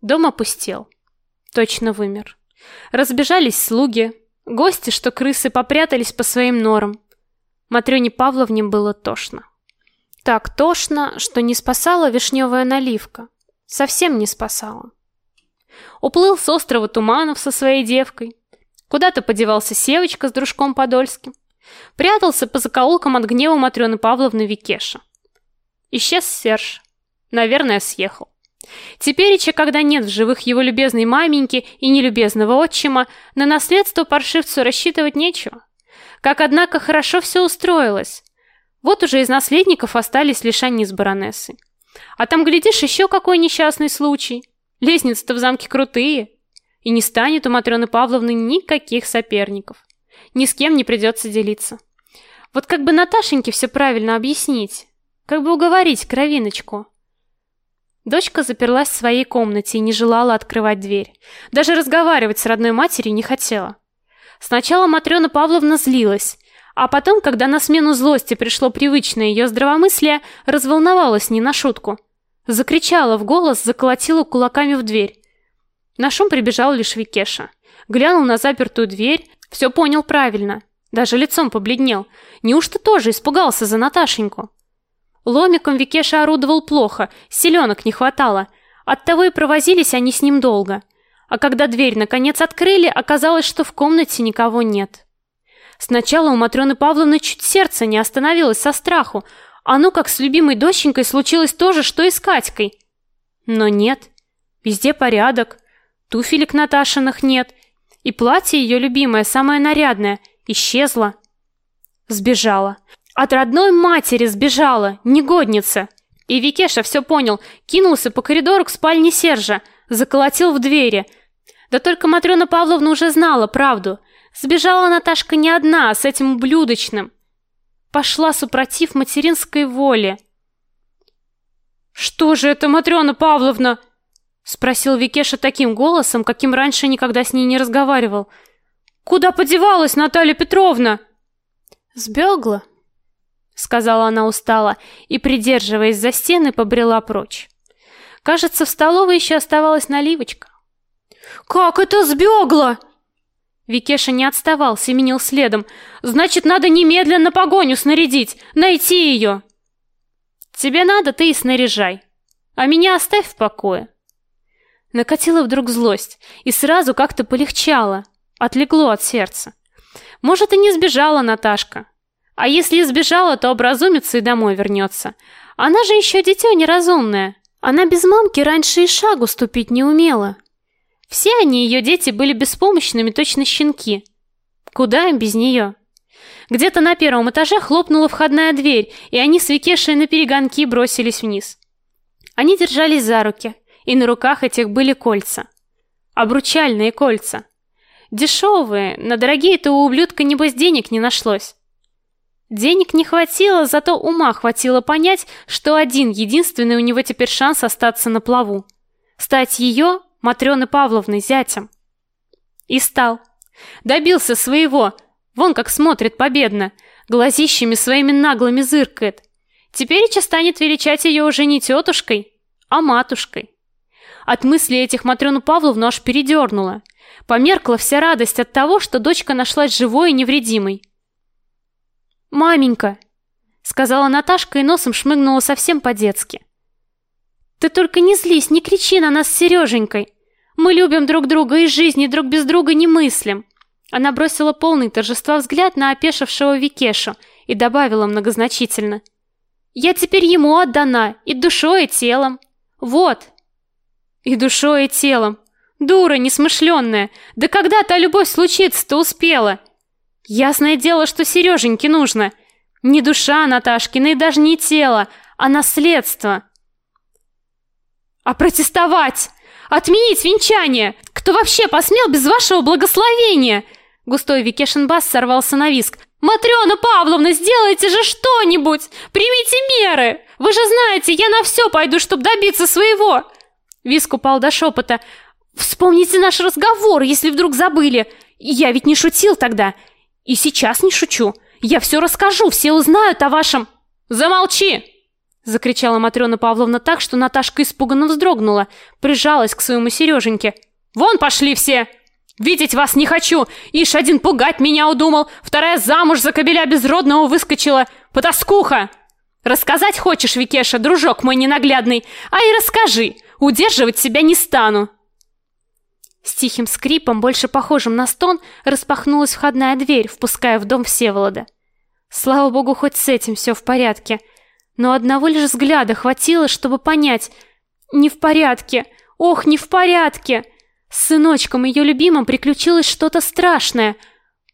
Дом опустел. Точно вымер. Разбежались слуги, гости, что крысы попрятались по своим норам. Матрёне Павловне было тошно. Так тошно, что не спасала вишневая наливка. Совсем не спасала. Уплыл с острова Туманов со своей девкой. Куда-то подевался Севочка с дружком Подольским. Прятался по закоулкам от гнева Матрёны Павловны Викеша. Исчез Серж. Наверное, съехал. Тепереча, когда нет в живых его любезной маменьки и нелюбезного отчима, на наследство паршивцу рассчитывать нечего. Как, однако, хорошо все устроилось. Вот уже из наследников остались лишь они с баронессой. А там, глядишь, еще какой несчастный случай. Лестницы-то в замке крутые. И не станет у Матрёны Павловны никаких соперников. Ни с кем не придется делиться. Вот как бы Наташеньке все правильно объяснить. Как бы уговорить кровиночку. Дочка заперлась в своей комнате и не желала открывать дверь. Даже разговаривать с родной матерью не хотела. Сначала Матрёна Павловна злилась, а потом, когда на смену злости пришло привычное ее здравомыслие, разволновалась не на шутку. Закричала в голос, заколотила кулаками в дверь. На шум прибежал лишь Викеша. Глянул на запертую дверь, все понял правильно. Даже лицом побледнел. Неужто тоже испугался за Наташеньку? Ломиком Викеша орудовал плохо, силёнок не хватало. Оттого и провозились они с ним долго. А когда дверь наконец открыли, оказалось, что в комнате никого нет. Сначала у Матрёны Павловны чуть сердце не остановилось со страху. А ну как с любимой доченькой случилось то же, что и с Катькой. Но нет. Везде порядок. Туфелек Наташиных нет. И платье её любимое, самое нарядное, исчезло. Сбежала. От родной матери сбежала, негодница. И Викеша все понял, кинулся по коридору к спальне Сержа, заколотил в двери. Да только Матрёна Павловна уже знала правду. Сбежала Наташка не одна, а с этим ублюдочным. Пошла супротив материнской воли. Что же это, Матрёна Павловна? спросил Викеша таким голосом, каким раньше никогда с ней не разговаривал. Куда подевалась Наталья Петровна? Сбегла, сказала она устало и, придерживаясь за стены, побрела прочь. Кажется, в столовой еще оставалась наливочка. Как это сбегла? Викеша не отставал, семенил следом. Значит, надо немедленно погоню снарядить, найти ее. Тебе надо, ты и снаряжай. А меня оставь в покое. Накатила вдруг злость, и сразу как-то полегчало, отлегло от сердца. Может, и не сбежала Наташка, а если сбежала, то образумится и домой вернется. Она же еще дитё неразумное. Она без мамки раньше и шагу ступить не умела. Все они, ее дети, были беспомощными, точно щенки. Куда им без нее? Где-то на первом этаже хлопнула входная дверь, и они с Викешей на перегонки бросились вниз. Они держались за руки, и на руках этих были кольца. Обручальные кольца. Дешевые, на дорогие-то у ублюдка небось денег не нашлось. Денег не хватило, зато ума хватило понять, что один единственный у него теперь шанс остаться на плаву. Стать ее, Матрёны Павловны, зятем. И стал. Добился своего. Вон как смотрит победно, глазищами своими наглыми зыркает. Теперь Теперь станет величать ее уже не тетушкой, а матушкой. От мысли этих Матрёну Павловну аж передернуло. Померкла вся радость от того, что дочка нашлась живой и невредимой. «Маменька!» — сказала Наташка и носом шмыгнула совсем по-детски. «Ты только не злись, не кричи на нас с Сереженькой. Мы любим друг друга и жизни друг без друга не мыслим». Она бросила полный торжества взгляд на опешившего Викешу и добавила многозначительно. «Я теперь ему отдана и душой, и телом. Вот!» «И душой, и телом. Дура несмышленная. Да когда та любовь случится-то успела? Ясное дело, что Сереженьке нужно. Не душа Наташкина и даже не тело, а наследство. А протестовать! Отменить венчание! Кто вообще посмел без вашего благословения? Густой Викешин бас сорвался на виск. Матрёна Павловна, сделайте же что-нибудь! Примите меры! Вы же знаете, я на все пойду, чтобы добиться своего!» Виск упал до шепота. «Вспомните наш разговор, если вдруг забыли. Я ведь не шутил тогда. И сейчас не шучу. Я все расскажу, все узнают о вашем... Замолчи! закричала Матрёна Павловна так, что Наташка испуганно вздрогнула, прижалась к своему Сереженьке. Вон пошли все! Видеть вас не хочу! Ишь один пугать меня удумал, вторая замуж за кобеля безродного выскочила. Потаскуха! Рассказать хочешь, Викеша, дружок мой ненаглядный? А и расскажи, удерживать себя не стану. С тихим скрипом, больше похожим на стон, распахнулась входная дверь, впуская в дом Всеволода. Слава богу, хоть с этим все в порядке. Но одного лишь взгляда хватило, чтобы понять: не в порядке. Ох, не в порядке. С сыночком ее любимым приключилось что-то страшное.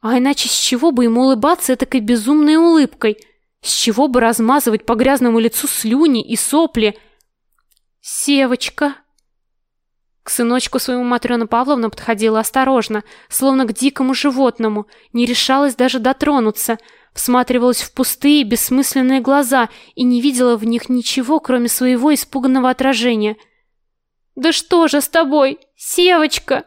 А иначе с чего бы ему улыбаться такой безумной улыбкой? С чего бы размазывать по грязному лицу слюни и сопли? Севочка. К сыночку своему Матрёна Павловна подходила осторожно, словно к дикому животному, не решалась даже дотронуться, всматривалась в пустые, бессмысленные глаза и не видела в них ничего, кроме своего испуганного отражения. «Да что же с тобой, Севочка?»